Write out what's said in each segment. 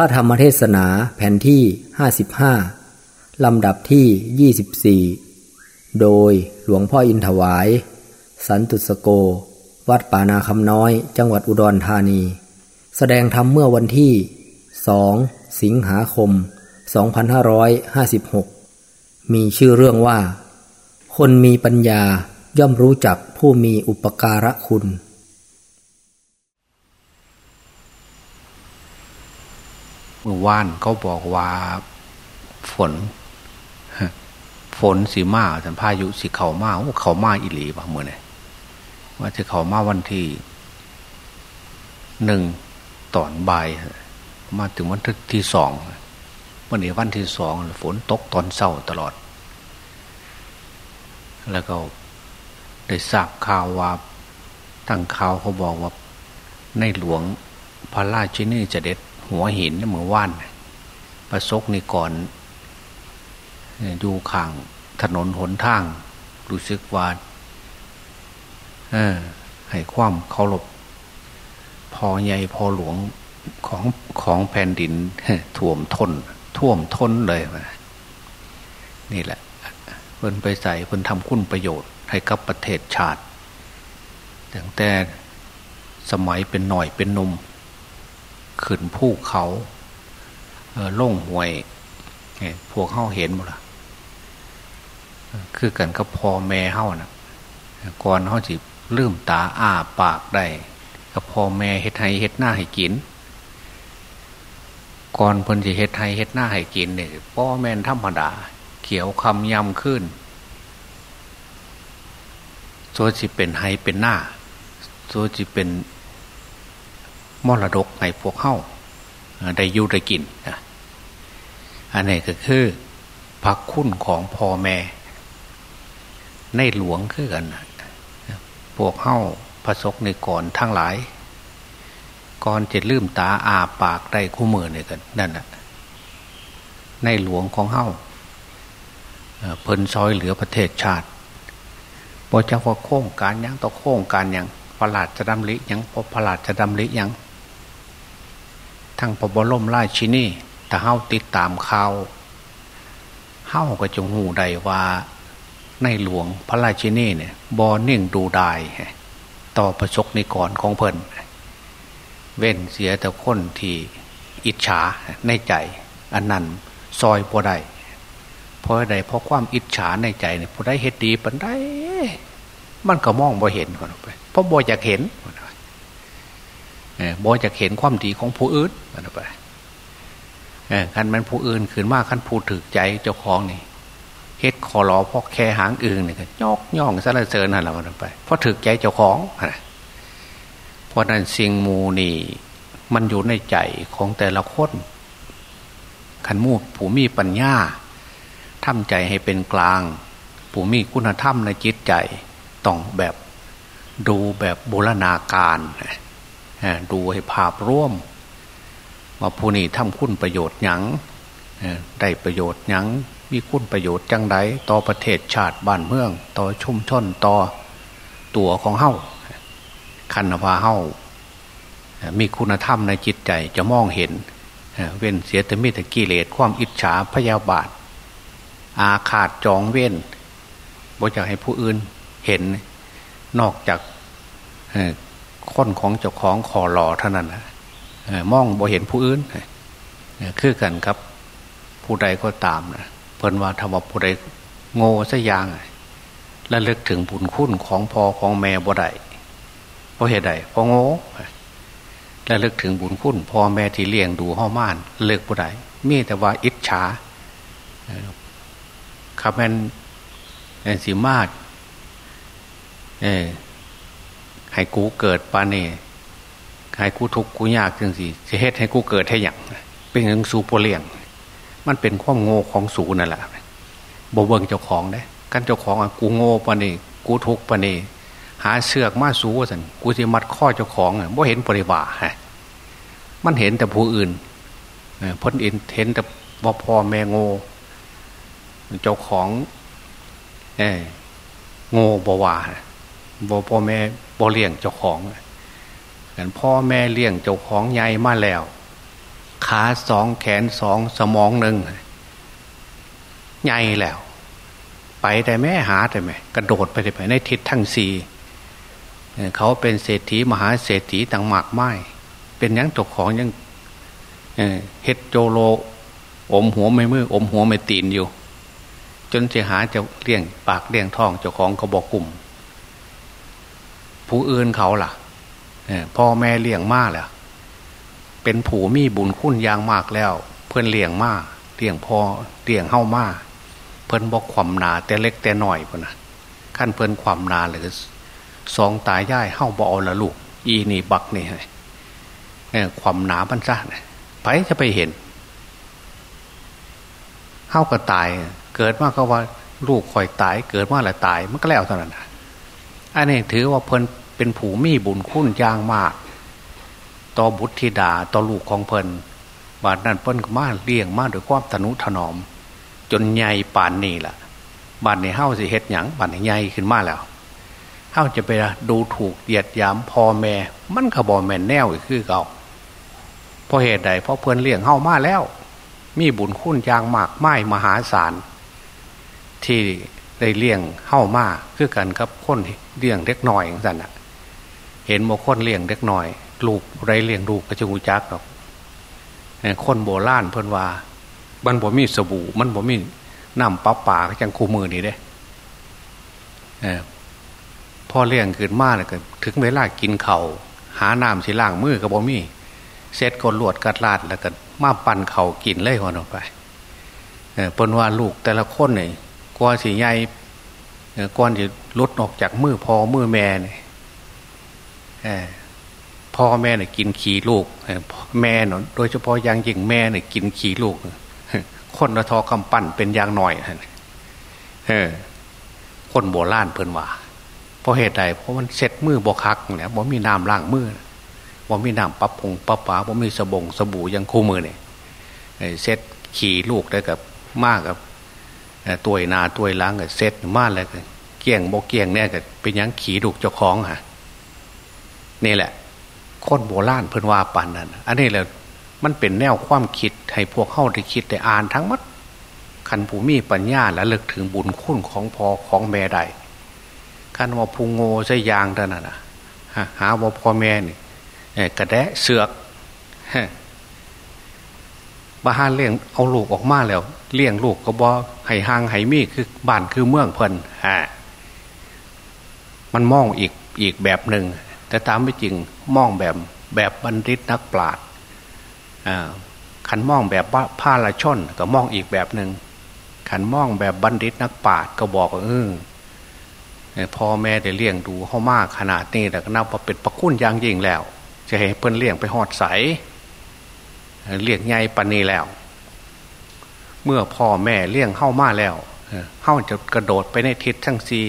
ระธรรมเทศนาแผ่นที่ 55 ลำดับที่ 24 โดยหลวงพ่ออินถวาย สันตุสโก วัดป่านาคำน้อย จังหวัดอุดรธานี แสดงธรรมเมื่อวันที่ 2 สิงหาคม 2556 มีชื่อเรื่องว่า คนมีปัญญาย่อมรู้จักผู้มีอุปการะคุณ เมื่อวานเขาบอกว่าฝน ฝนสีมาสันพายุสีเขามาโอ้เขามาอิหลีป่ะเมื่อไงว่าจะเขามาวันที่หนึ่งตอนบ่าย มาถึงวันที่สองวันนี้วันที่สองฝนตกตอนเช้าตลอด แล้วก็ได้ทราบข่าวว่าตั้งข่าวเขาบอกว่าในหลวงพระราชินีจะเด็ด หัวหินเมื่อวานประสกนิกรอนยู่ข้างถนนหนทาง รู้สึกว่าให้ความเคารพพอใหญ่พอหลวงของของแผ่นดินท่วมทน ท่วมทนเลยนี่แหละเพิ่นไปใส่เพิ่นทำคุณประโยชน์ ให้กับประเทศชาติตั้งแต่สมัยเป็นหน่อยเป็นนม ขึ้นภูเขาล่งหวยพวกเข้าเห็นหมดละคือกันกับพ่อแม่เข้านะก่อนเข้าจิลืมตาอ้าปากได้กับพ่อแม่เฮ็ดให้เฮ็ดหน้าให้กิน ก่อนเพิ่นจะเฮ็ดให้เฮ็ดหน้าให้กินเนี่ยพ่อแม่ธรรมดา เขียวคำยำขึ้นโซจิเป็นไฮเป็นหน้าโซจิเป็น มรดกในพวกเข้าได้อยู่ได้กินนะอันนี้ก็คือพักคุณของพ่อแม่ ในหลวงคือกันพวกเข้าพระศกในก่อนทั้งหลาย ก่อนจะลืมตาอาปากได้คู่มือเนี่ยกันนั่นแหะในหลวงของเข้าเพิ่นซอยเหลือประเทศชาติพอจะว่าโค้งการยังต่อโค้งการยังประหลาดจะดำลิยังพอประหลาดจะดำลิยัง ทั้งพบรมราชินีแต่เฮ้าติดตามข่าวเฮ้าก็จงหูใดว่าในหลวงพระราชินีเนี่ยบอเน่งดูดายต่อประชกในก่อนของเพิ่นเว้นเสียแต่คนที่อิจฉาในใจ อันนั้นซอยพอได้เพราะใดเพราะความอิจฉาในใจเนี่ยพอได้เฮ็ดดีปันได้ มันก็มองบ่เห็นคนไปเพราะบ่อยากเห็น บอยากเห็นความดีของผู้อื่นคนไปคันมันผู้อื่นขืนมากคันผู้ถือใจเจ้าของนี่เฮ็ดคอรอพอกแค่หางอื่นนี่ก็ยอกย่องสารเสริญนั่นแหละมันไปเพราะถือใจเจ้าของเพราะนั้นสิ่งมูนี่ มันอยู่ในใจของแต่ละคนขันมูผู้มีปัญญาทำใจให้เป็นกลาง ผู้มีคุณธรรมในจิตใจ ต้องแบบดูแบบบูรณาการ ดูให้ภาพร่วมว่าผู้นี้ทำคุณประโยชน์ยังได้ประโยชน์ยังมีคุณประโยชน์จังไดต่อประเทศชาติบ้านเมือง ต่อชุมชนต่อตัวของเฮ้าคันวาเฮ้ามีคุณธรรมในจิตใจจะมองเห็น เว้นเสียแต่มีแต่กิเลสความอิจฉาพยาบาท อาขาดจองเว้นบ่อจะให้ผู้อื่นเห็นนอกจาก ค้นของเจ้าของคอหล่อเท่านั้นนะมองบ่เห็นผู้อื่นคือกันครับ ผู้ใดก็ตามนะเพิ่นว่าทว่าผู้ใดโง่สัอย่างและเลิกถึงบุญคุณของพ่อของแม่บ่ได้เพราะเหตุใดเพราะโง่และเลิกถึงบุญคุณพ่อแม่ที่เลี้ยงดูห้อม่านเลิกบ่ได้มีแต่ว่าอิจฉาครับแม่นสีมาดเอ ให้กูเกิดปาเน่ให้กูทุกกูยากจังสิจะเฮ็ดให้กูเกิดให้อย่างเป็นเรื่องสูปเลียง มันเป็นความโง่ของสูนั่นแหละบเบิงเจ้าของได้กันเจ้าของอะกูโง่ปานี่กูทุกปานี่หาเสือกมาสูสันกูจะมัดข้อเจ้าของอะบ่เห็นปริบาฮะมันเห็นแต่ผู้อื่นพ้นอินเห็นแต่ว่พ่อแม่โง่เจ้าของเอโง่บวาบ่พ่อแม่ บ่เลี้ยงเจ้าของกันพ่อแม่เลี้ยงเจ้าของใหญ่มาแล้ว ขาสองแขนสองสมองหนึ่งใหญ่แล้ว ไปแต่แม่หาแต่แม่กระโดดไปแต่ไปในทิศทั้งสี่เขาเป็นเศรษฐีมหาเศรษฐีต่างหมากไม้เป็นยังตกของยังเฮ็ดโจโล อมหัวไม่มืออมหัวไม่ตีนอยู่ จนเสียหาจะเลี้ยงปากเลี้ยงท้องเจ้าของเขาบอกกลุ่ม ผู้อื่นเขาล่ะพ่อแม่เลี้ยงมาแล้วเป็นผูมีบุญคุณยางมากแล้ว เพื่อนเลี้ยงมาเลี้ยงพอเลี้ยงเฮ้ามาเพื่อนบอกความนาแต่เล็กแต่หน่อยพุ่นนะขั้นเพื่อนความนาเลยสองตายย่ายเฮ้าบอละลูก อีนี่บักนี่ความหนาพันซ่าไปจะไปเห็นเฮ้าก็ตาย เกิดมาก็ว่าลูกคอยตาย เกิดมาแล้วตายมันก็แล้วเท่านั้นอันนี้ถือว่าเพิ่น เป็นผูมีบุญคุณยางมาก ต่อบุตรธิดาต่อลูกของเพิ่นบาดนั้นเพิ่นก็มาเลี้ยงมาด้วยความทนุถนอม จนใหญ่ป่านนี้ล่ะบาดในเฮ้าสิเฮ็ดหยังบาดในใหญ่ขึ้นมาแล้วเฮ้าจะไปดูถูกเหยียดยามพ่อแม่ มันขบอแม่แนวอีกคือเก่าเพราะเหตุใดเพราะเพิ่นเลี้ยงเฮ้ามาแล้ว มีบุญคุณยางมากไม้มหาศาลที่ได้เลี้ยงเฮ้ามาคือกันกับคนเลี้ยงเล็กน้อยอย่างนั้นอะ เห็นโมคนเลี้ยงเล็กหน้อย ลูกไรเลี้ยงลูกก็จะงูจักหรอกคนโบราณเพิ่นว่ามันบ่มีสบู่ มันบ่มีน้ำปลาป่าก็จังคู่มือนี่เด้พ่อเลี้ยงขึ้นมาเลยก็ถึงเวลากินเขา่าหาน้ำสิล่างมือก็บ่มีเซ็ตกนลวดกัดลาดแล้วก็มาปั่นเข่ากินเลยคนออกไปเปิ้นว่าลูกแต่ละคนเนี่ยกว่าสิใหญ่ก่อนจะลดออกจากมือพอมือแม่เนี่ย พ่อแม่เนี่ยกินขี่ลูกแม่เนาะโดยเฉพาะยังยิ่งแม่เนี่ยกินขี่ลูกคนละทอกำปั้นเป็นยางหน่อยเออคนโบราณเพิ่นว่าเพราะเหตุใดเพราะมันเซ็ตมือบกคักเนี่ยบ่มีน้ำล้างมือบ่มีน้ำปับพงปับป๋าบ่มีสบงสบู่ยังคู่มือเนี่ยเซ็ตขี่ลูกได้กับมากกับตัวนาตัวล้างกับเซ็ตมากเลยเกี่ยงโบเกี่ยงเนี่ยกับเป็นยังขี่ลูกเจ้าของฮะ นี่แหละคนโบราณเพิ่นว่าปันนั้นอันนี้แหละมันเป็นแนวความคิดให้พวกเข้าได้คิดได้อ่านทั้งมัดขันผู้มีปัญญาและเลิกถึงบุญคุณของพอของแม่ใดขันว่าพูโง่ใช่ยางเท่านั้นนะหาว่าพ่อแม่นี่กระแดะเสือกบ้านเลี้ยงเอาลูกออกมาแล้ว เลี้ยงลูกก็บอให้ห่างให้มีคือบ้านคือเมืองเพิ่นฮะมันมองอีกอีกแบบหนึ่ง แต่ตามไม่จริงมองแบบแบบบัณฑิตนักปราชญ์ขันมองแบบผ้าละช่อนก็มองอีกแบบหนึ่งขันมองแบบบัณฑิตนักปราชญ์ก็บอกเออพ่อแม่ได้เลี้ยงดูเขามากขนาดนี้แต่ก็นับว่าเป็นประคุณอย่างยิ่งแล้ว จะให้เพิ่นเลี้ยงไปหอดใสเลี้ยงไงปันนี้แล้ว เมื่อพ่อแม่เลี้ยงเข้ามาแล้วเข้าจะกระโดดไปในทิศทั้งสี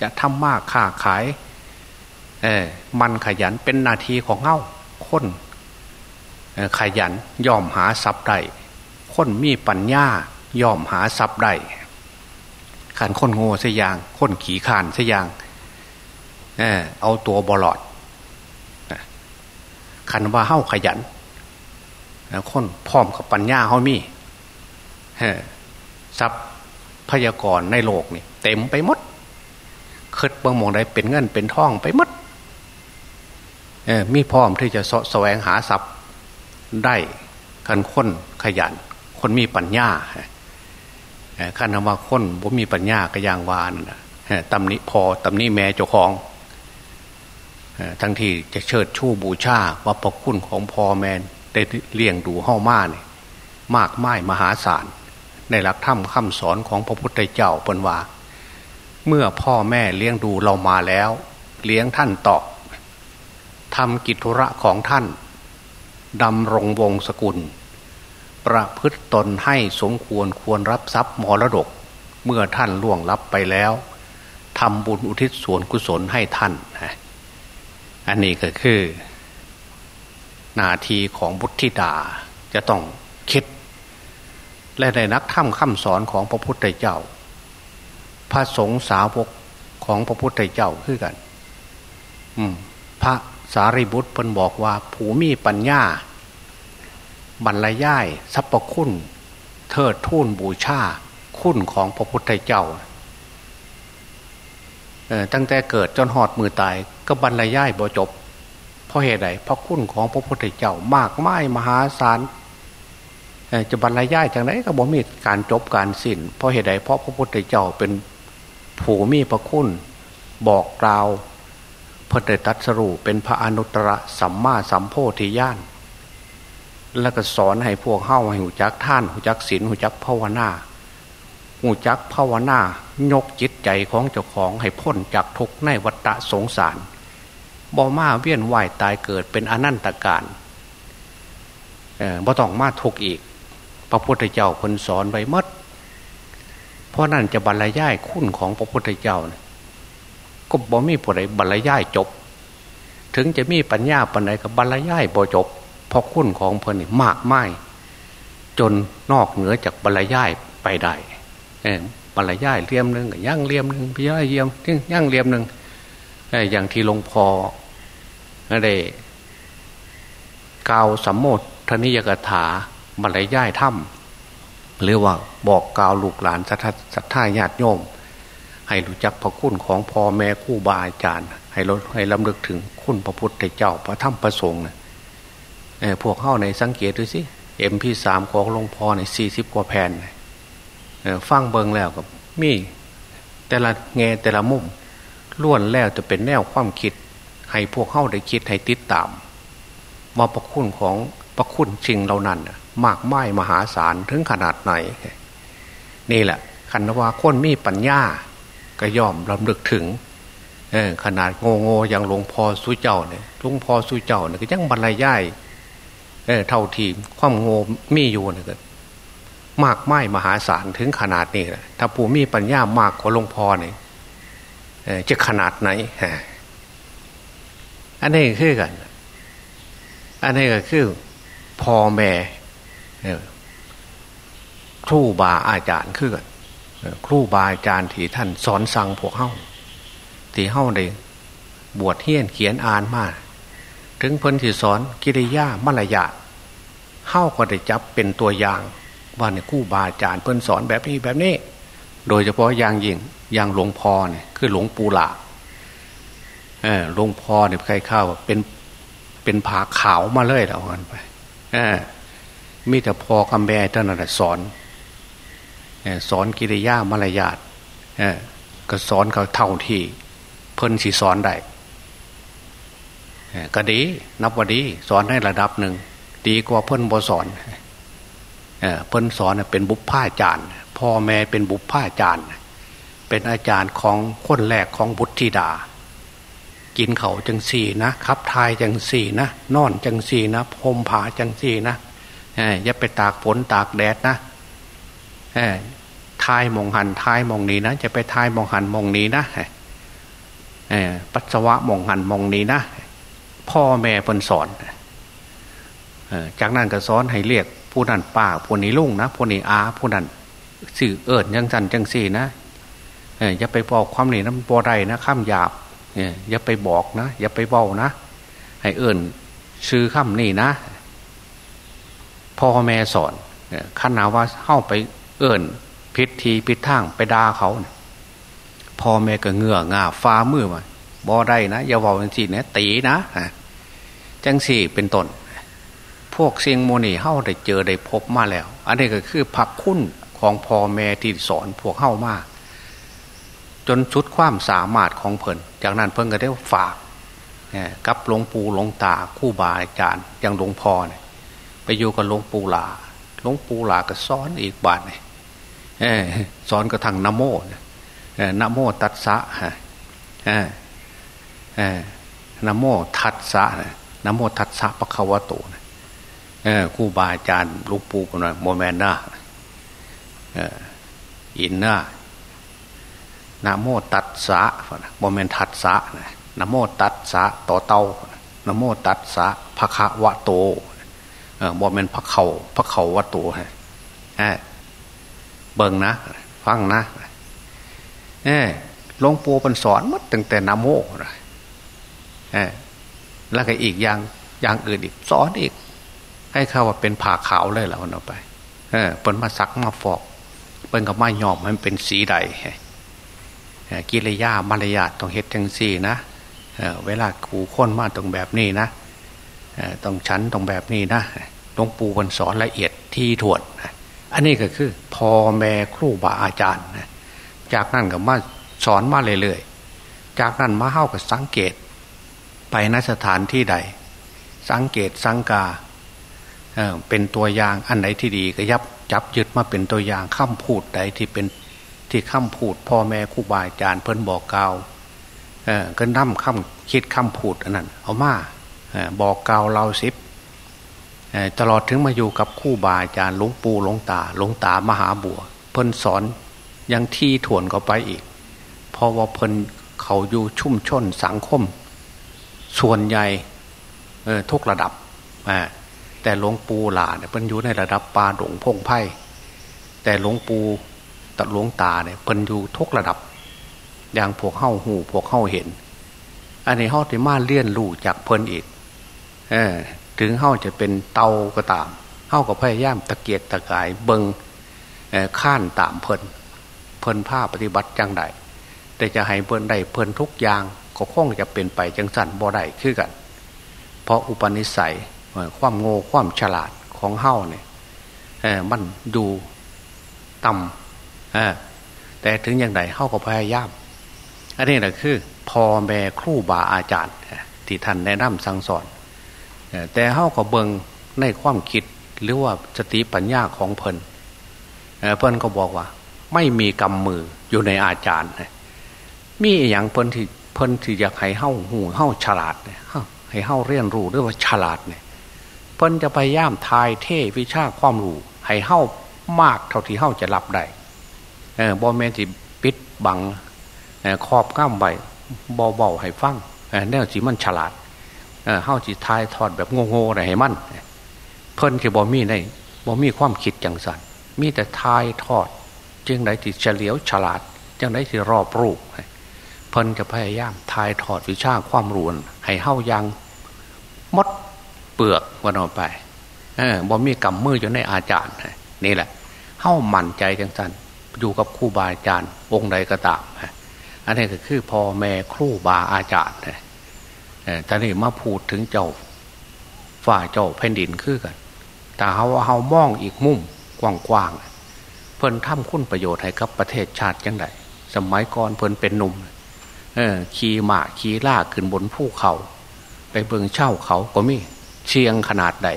จะทำมากค้าขาย เออมันขยันเป็นนาทีของเง้าคนขยันย่อมหาทรัพย์ได้คนมีปัญญาย่อมหาทรัพย์ได้ขันคนโง่สยางคนขี่ขานเสยางเออเอาตัวบอลอดขันว่าเฮ้าขยันคนพร้อมกับปัญญาเขามีทรัพย์พยากรในโลกนี่ เต็มไปหมดคิดบางมองได้เป็นเงินเป็นทองไปหมด มีพร้อมที่จะสแสวงหาทรัพย์ได้กันค้นขยัน คนมีปัญญาขันว่าค้นบ่มีปัญญาก็ยางวานตำนี้พอตำนี้แม่เจ้าของทั้งที่จะเชิดชู้บูชาว่าพระคุณของพ่อแม่ได้เลี้ยงดูห้ามาเนี่ยมากไม้มหาศาลในหลักธรรมคำสอนของพระพุทธเจ้าเป็นว่า เมื่อพ่อแม่เลี้ยงดูเรามาแล้ว เลี้ยงท่านตอบ ทำกิจธุระของท่านดำรงวงศกุล ประพฤตตนให้สมควรควรรับทรัพย์มรดก เมื่อท่านล่วงลับไปแล้วทำบุญอุทิศส่วนกุศลให้ท่าน อันนี้ก็คือนาทีของบุตรธิดาจะต้องคิด และในนักธรรมคำสอนของพระพุทธเจ้า พระสงฆ์สาวกของพระพุทธเจ้าคือกัน พระ สารีบุตรเพิ่นบอกว่า ผูมีปัญญา บรรยายสรรพคุณ เทิดทูนบูชาคุณของพระพุทธเจ้าตั้งแต่เกิดจนหอดมือตายก็บรรยายบ่จบ เพราะเหตุใดเพราะคุณของพระพุทธเจ้ามากไม้มหาศาลจะบรรยายจากไหนก็บ่มีการจบการสิ้นเพราะเหตุใดเพราะพระพุทธเจ้าเป็นผู้มีพระคุณบอกกล่าว พระเดชตัสรูเป็นพระอนุตตรสัมมาสัมโพธิญาณแล้วก็สอนให้พวกเข้าให้หูจักท่านหูจักศีลหูจักภาวนาหูจักภาวนายกจิตใจของเจ้าของให้พ้นจากทุกข์ในวัฏสงสารบ่มาเวียนว่ายตายเกิดเป็นอนันตการบ่ต้องมาทุกข์อีก พระพุทธเจ้าคนสอนไว้มดเพราะนั่นจะบรรยายคุณของพระพุทธเจ้า ก็บ่มีผู้ใดบรรยายจบ ถึงจะมีปัญญาปัญญากับบรรยายบ่จบเพราะคุณของเพลินมากไม่จนนอกเหนือจากบรรยายไปได้บรรยายเลี่ยมหนึ่งย่างเลี่ยมหนึ่งพิจารณาเยี่ยมย่างเลี่ยมหนึ่งอย่างที่หลวงพ่อได้กล่าวสัมโมทนิยกถาบรรยายถ้ำหรือว่าบอกกล่าวลูกหลานสัทธาญาติโยม ให้รู้จักพระคุณของพ่อแม่คู่บาอาจารย์ ให้ลดให้ลำลึกถึงคุณพระพุทธเจ้าพระธรรมพระสงฆ์พวกเข้าในสังเกตดูสิเอ็มพีสามของหลวงพ่อในสี่สิบกว่าแผ่นฟังเบิงแล้วกับมีแต่ละแง่แต่ละมุมล้วนแล้วจะเป็นแนวความคิด ให้พวกเข้าได้คิดให้ติดตามมาประคุณของประคุณจริงเหล่านั้นมากไม้มหาศาลถึงขนาดไหน นี่แหละคันว่าคนมีปัญญา ก็ย่อมลำลึกถึงขนาดโง่โง่อย่างหลวงพ่อสุเจ้าเนี่ยหลวงพ่อสุเจ้าเนี่ยก็ยังบรรยายเท่าทีความโง่มีอยู่เนี่ยมากไม้มหาศาลถึงขนาดนี้แหละถ้าผู้มีปัญญามากกว่าหลวงพ่อเนี่ยจะขนาดไหนอันนี้คือกัน อันนี้ก็คือพ่อแม่ครูบาอาจารย์คือกัน ครูบาอาจารย์ที่ท่านสอนสั่งพวกเฮ้าที่เฮ้าได้บวชเฮียนเขียนอ่านมาถึงเพิ่นที่สอนกิริยามารยาเฮ้าก็ได้จับเป็นตัวอย่างว่าเนี่ยคู่บาอาจารย์เพิ่นสอนแบบนี้แบบนี้ โดยเฉพาะอย่างยิ่งอย่างหลวงพ่อเนี่ยคือหลวงปู่หลาเออหลวงพ่อเนี่ยใครเข้าเป็นเป็นผาขาวมาเลยแล้วกันไป เออมีแต่พอคำแบท่านนั่นสอน สอนกิริยามารยาทก็สอนเขาเท่าที่ เพิ่นสีสอนได้ก็ดี นับว่าดี สอนให้ระดับหนึ่ง ดีกว่าเพิ่นบอสอนเพิ่นสอนเป็นบุพผาจารย์พ่อแม่เป็นบุพผาจารย์เป็นอาจารย์ของคนแรกของบุตรธิดา กินเขาจังสี่นะขับทายจังสี่นะนอนจังสี่นะพมผาจังสี่นะอย่าไปตากฝนตากแดดนะ ทายมองหันทายมองนี้นะจะไปทายมองหันมองนี้นะปัสสาวะมองหันมองนี้นะพ่อแม่เพิ่นสอนจากนั้นก็สอนให้เรียกผู้นั้นป้าผู้นี้ลุงนะผู้นี้อาผู้นั้นสื่อเอิญยังจันจังสี่นะอย่าไปบอกความนี่นะบอไรนะข้ามหยาบอย่าไปบอกนะ อย่าไปเบานะ ให้เอิญซื้อข้ามนี่นะพ่อแม่สอนขนาว่าเข้าไปเอิญ พิษทีพิษทางไปด่าเขาพ่อแม่ก็เงืองาฟ้ามือมาบอได้นะอย่าบอกจังสี่นะตีนะจังสี่เป็นต้นพวกเสียงโมนีเฮ้าได้เจอได้พบมาแล้ว อันนี้ก็คือผักคุณของพ่อแม่ที่สอนพวกเฮ้ามาจนชุดความสามารถของเพิ่นจากนั้นเพิ่นก็ได้ฝากกับหลวงปู่หลวงตาคู่บาอาจารย์อย่างหลวงพ่อเนี่ยไปอยู่กับหลวงปู่หลาหลวงปู่หลาก็สอนอีกบาทเนี่ย สอนกระทั่งนโมนโมตัสสะนโมทัสสะนโมทัสสะปะคะวะโตคู่บาอาจารย์ลูกปูกันน่อยโมแมนนะอินนะนะโมตัดสะโมเมนทัดสะนะโมตัดสะต่อเตานะโมตัดสะพระคะวะโตโมเมนพระเขาพระเขาวะโตฮะ เบิ่งนะฟังนะเออหลวงปู่เป็นสอนมัดตั้งแต่นโมนะเออแล้วก็อีกอย่างอย่างอื่นอีกสอนอีก ให้เขาว่าเป็นผ่าขาวเลยแล้วเอาไป เออเปิ้นมาซักมาฟอกเปิ้นก็มายอมมันเป็นสีใดกิริยามารยาทต้องเฮ็ดจังสี่นะเเวลาครูค้นมาตรงแบบนี้นะต้องชั้นตรงแบบนี้นะหลวงปู่บนสอนละเอียดที่ถวด อันนี้ก็คือพ่อแม่ครูบาอาจารย์จากนั้นก็มาสอนมาเรื่อยๆจากนั้นมาเข้ากับสังเกต ไปนสถานที่ใด สังเกตสังกาเป็นตัวอย่างอันไหนที่ดีก็ยับจับยึดมาเป็นตัวอย่างคำพูดใดที่เป็นที่คำพูด พ่อแม่ครูบาอาจารย์เพิ่นบอกกล่าวก็นั่มคำคิดคำพูดอันนั้นเอามาบอกกล่าวเราสิบ ตลอดถึงมาอยู่กับคู่บาอาจารย์หลวงปู่หลวงตาหลวงตามหาบัว เพิ่นสอนยังที่ถ่วนก็ไปอีก เพราะว่าเพิ่นเขาอยู่ชุ่มชนสังคม ส่วนใหญ่ทุกระดับ แต่หลวงปู่หลาเนี่ยเพิ่นอยู่ในระดับปาดงพงไพ่แต่หลวงปู่ตัดหลวงตาเนี่ยเพิ่นอยู่ทุกระดับ อย่างพวกเข้าหูพวกเข้าเห็น อันนี้เข้าที่มาเลี่ยนลู่จากเพิ่นอีกเอ ถึงเข้าจะเป็นเตาก็ตามเข้ากับพยายามตะเกียกตะกายเบิงข้านตามเพิ่นเพิ่นผ้าปฏิบัติจังใดแต่จะให้เพิ่นได้เพิ่นทุกอย่างก็คงจะเป็นไปจังสันบ่ได้คือกัน เพราะอุปนิสัยความโง่ความฉลาดของเฮ้าเนี่ยมันดูต่ำแต่ถึงอย่างไรเฮ้าก็พยายาม อันนี้แหละคือพ่อแม่ครูบาอาจารย์ที่ท่านแนะนำสั่งสอน แต่เฮ้าก็เบิงในความคิดหรือว่าสติปัญญาของเพิ่นเพิ่นก็บอกว่า ไม่มีกำมืออยู่ในอาจารย์มีอย่างเพิ่นที่เพิ่นที่อยากให้เฮ้าหูเฮ้าฉลาดเนี่ยให้เฮ้าเรียนรู้หรือว่าฉลาดเนี่ยเพิ่นจะไปย่ามทายเทวิชาความรู้ให้เฮ้ามากเท่าที่เฮ้าจะรับได้บอแมนที่ปิดบังขอบก้ามใบเบาๆให้ฟังแนวสีมันฉลาด เฮ้าจีทายทอดแบบโง่ๆอะไรให้มันเพิ่นคือบอมีในบอมีความคิดจังสันมีแต่ทายทอดจึงไหนที่เฉลียวฉลาดจังไหนที่รอบรูปเพิ่นจะพยายามทายทอดวิชาความรู้ให้เฮ้ายังมดเปลือกวันออกไปเออบ่มีกำมืออยู่ในอาจารย์นี่แหละเข้ามั่นใจจังสันอยู่กับครูบาอาจารย์องค์ใดก็ตามอันนี้ก็คือพ่อแม่ครูบาอาจารย์ แต่นี่มาพูดถึงเจ้าฝ่าเจ้าแผ่นดินคือกัน แต่เขาเขามองอีกมุมกว้างๆ เพิ่นทำคุณประโยชน์ให้กับประเทศชาติยังไงสมัยก่อนเพิ่นเป็นหนุ่มขี่หมาขี่ล่าขึ้นบนภูเขา ไปเบิ่งเช่าเขาก็มีเชียงขนาดใด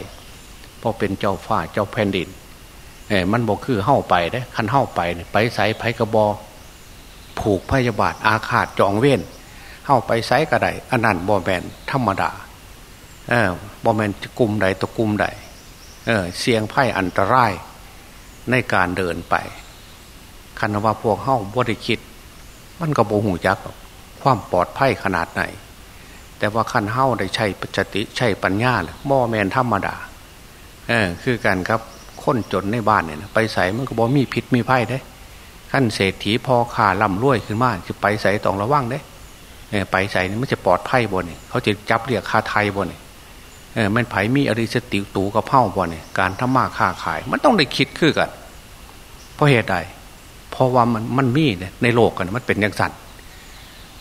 พอเป็นเจ้าฟ้าเจ้าแผ่นดินเอมันบอกคือเข้าไปได้คันเข้าไป ไปใส่ไผกระบอผูกพยาบาทอาฆาตจองเว้น เข้าไปไซกระไดอันนั้นบอแมนธรรมดาเออบอแมนกลุ่มใดตัวกลุ่มใดเออเสียงไพ่อันตรายในการเดินไปคันว่าพวกเข้าบริคิด มันก็โบหูจักความปลอดภัยขนาดไหน แต่ว่าขั้นเฮ้าได้ใช่ปัจติใช่ปัญญาเลยม่อแมนธรรมดาเออคือกันครับคนจนในบ้านเนี่ยนะไปใส่มันก็บอกมีผิดมีไพ่ได้ขั้นเศรษฐีพอขาล่ำรวยขึ้นมาจะไปใส่ต้องระวังได้ ไปใส่นี่มันจะปลอดภัยบนเนี่ยเขาจะจับเรียกคาไทยบนเนี่ยเออมันไผ่มีอริสติตูกับเผ่าบนเนี่ยการทำมาค้าขาย มันต้องได้คิดคือกันเพราะเหตุใดเพราะว่ามันมันมีเนในโลกกันมันเป็นอย่างสั่น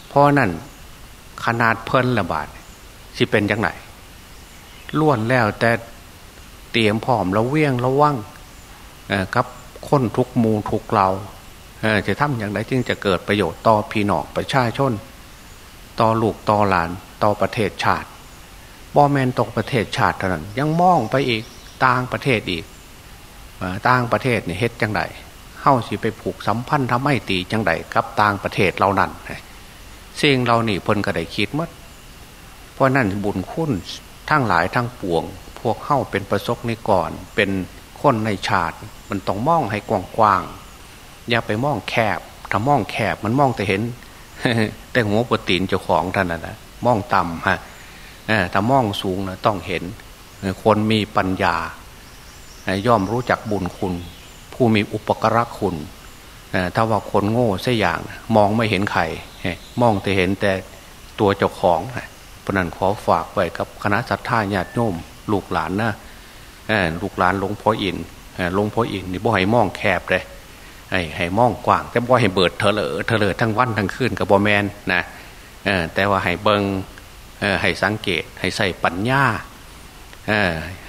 เพราะนั่นขนาดเพลินระบาดสิเป็นอยังไงล้วนแล้วแต่เตรียมพร้อมแล้วเวียงระวังกับคนทุกมูทุกเราจะทำอย่างไรจึงจะเกิดประโยชน์ต่อพี่น้องประชาชน ต่อลูกต่อหลานต่อประเทศชาติบอแมนตกประเทศชาติเท่านั้น ยังมองไปอีกต่างประเทศอีกต่างประเทศเนี่ยเฮ็ดจังไดเข้าสิไปผูกสัมพันธ์ทำให้ตีจังไดกับต่างประเทศเรานั่นสิ่งเรานี่เพิ่นก็ได้คิดมัดเพราะนั่นบุญคุณทั้งหลายทั้งปวง พวกเข้าเป็นประสบในก่อน เป็นคนในชาติ มันต้องมองให้กว้างๆอย่าไปมองแคบถ้ามองแคบมันมองแต่เห็น แต่หัวปตีนเจ้าของท่านนะมองต่ำฮะถ้ามองสูงนะต้องเห็น คนมีปัญญา ย่อมรู้จักบุญคุณ ผู้มีอุปกรณคุณถ้าว่าคนโง่เสียอย่าง มองไม่เห็นใครมองแต่เห็นแต่ตัวเจ้าของเพราะนั้นขอฝากไว้กับคณะสัตยาญาติโยมลูกหลานนะลูกหลานหลวงพ่ออินหลวงพ่ออินนี่บ่ให้มองแคบเลย ให้ให้มองกว้าง แต่บ่ให้เบิดเถลอเถลอทั้งวันทั้งคืนกับบอแมนนะแต่ว่าให้เบิงให้สังเกต ให้ใส่ปัญญา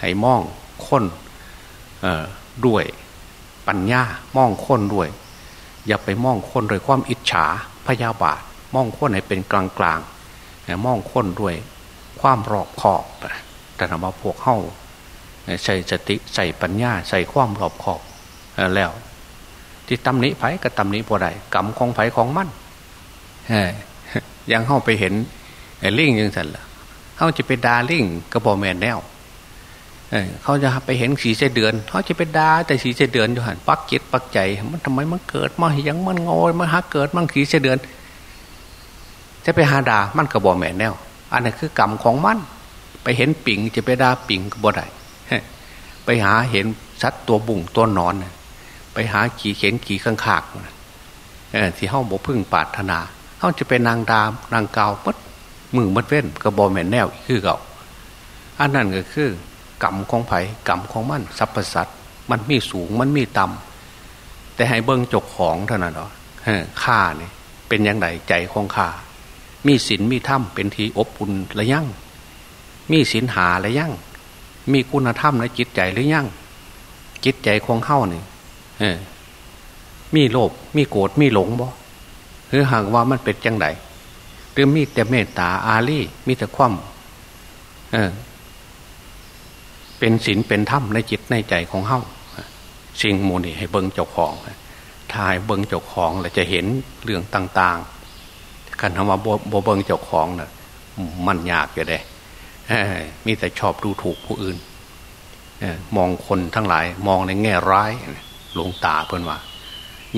ให้มองค้นด้วยปัญญามองค้นด้วย อย่าไปมองค้นโดยความอิจฉาพยาบาท มองค้นให้เป็นกลางกลางมองค้นด้วยความรอบขอบแต่นมาพวกเข้าใส่สติใส่ปัญญาใส่ความรอบขอบแล้ว ที่ตำหนิไผ่กับตำหนิพอใดกรรมของไผ่ของมันยังเข้าไปเห็นลิงยังสันละเขาจะไปดาลิงกระบอกแมนแนวเขาจะไปเห็นสีเสเดือนเขาจะไปดาแต่สีเสเดือนอยู่หันปักจิตปักใจ มันทำไมมันเกิดมาอย่างมันงอยมันหาเกิดมันสีเสเดือน จะไปหาดามันกระบอกแมนแนว อันนี้คือกรรมของมัน ไปเห็นปิ่งจะไปดาปิ่งกระบอกได้ไปหาเห็นสัตว์ตัวบุ่งตัวนอน ไปหาขี่เข็นขี่ข้างขากที่เฮ้าบกพึ่งปาถนาเขาจะเป็นนางดามนางเกาปัดมือมัดเว้นกระบอกแมนแนวคือเก่าอันนั้นก็คือกรรมของไผ่กรรมของมันสรรพสัตว์มันมีสูงมันมีต่ำแต่ให้เบิ้งจกของเท่านั้นหรอข้าเนี่ยเป็นยังไงใจของข้ามีศีลมีธรรมเป็นทีอบอุ่นระยั่งมีศีลหาระยั่งมีคุณธรรมในจิตใจหรือยั่งจิตใจของเข้าเนี่ย มีโลภมีโกรธมีหลงบ่หรือหากว่ามันเป็นจังไดหรือมีแต่เมตตาอารีมีแต่ความเออ เป็นศีลเป็นธรรมในจิตในใจของเฮาสิ่งโมนี่ให้เบิ้งเจ้าของถ้าให้เบิ้งเจ้าของเราจะเห็นเรื่องต่างๆกันทำว่าโบเบิ้งเจ้าของเนะ่ะมันยากอยู่เลยมีแต่ชอบดูถูกผู้อื่นมองคนทั้งหลาย มองในแง่ร้าย หลวงตาเพื่อนว่า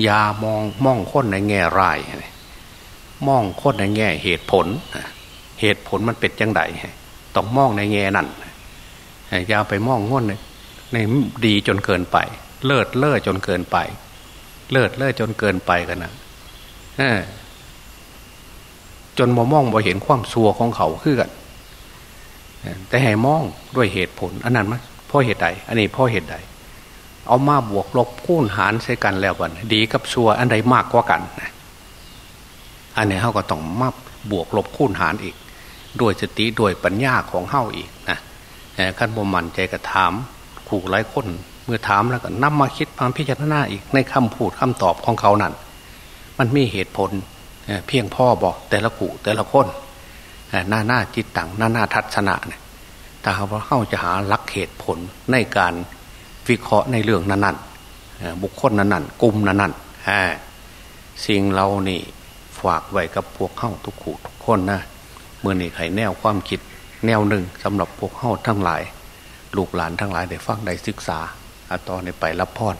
อย่ามองมองคนในแง่ร้ายมองคนในแง่เหตุผลเหตุผลมันเป็นจังไดต้องมองในแง่นั่นอย่าไปมองง่นในดีจนเกินไป เลิศเล่อจนเกินไป เลิศเล่อจนเกินไปกันนะจนมามองบ่เห็นความซัวของเขาคือกันแต่ให้มองด้วยเหตุผลอันนั้นมันพ่อเหตุใด อันนี้พ่อเหตุใด เอามาบวกลบคูณหารใช้กันแล้วกันดีกับซัวอันใดมากกว่ากันอันนี้เขาก็ต้องมาบวกลบคูณหารอีก ด้วยสติด้วยปัญญาของเฮาอีกนะขั้นบ่มันใจกระถามขู่หลายคนเมื่อถามแล้วก็นำมาคิดมามพิจารณาอีกในคำพูดคำตอบของเขานั่นมันมีเหตุผลเพียงพ่อบอกแต่ละขู่แต่ละคนหน้าหน้าจิตตังหน้าหน้าทัศนะเนี่ยแต่ว่าเข้าจะหาลักเหตุผลในการ วิเคราะห์ในเรื่องนั้นๆบุคคลนั้นๆกลุ่มนั้นๆสิ่งเรานี่ฝากไว้กับพวกเข้าทุกขู่ทุกคนนะเมื่อนี่ไขแนวความคิดแนวหนึ่งสำหรับพวกเข้าทั้งหลาย ลูกหลานทั้งหลายได้ฟังได้ศึกษาอาตอนนี้ไปรับพร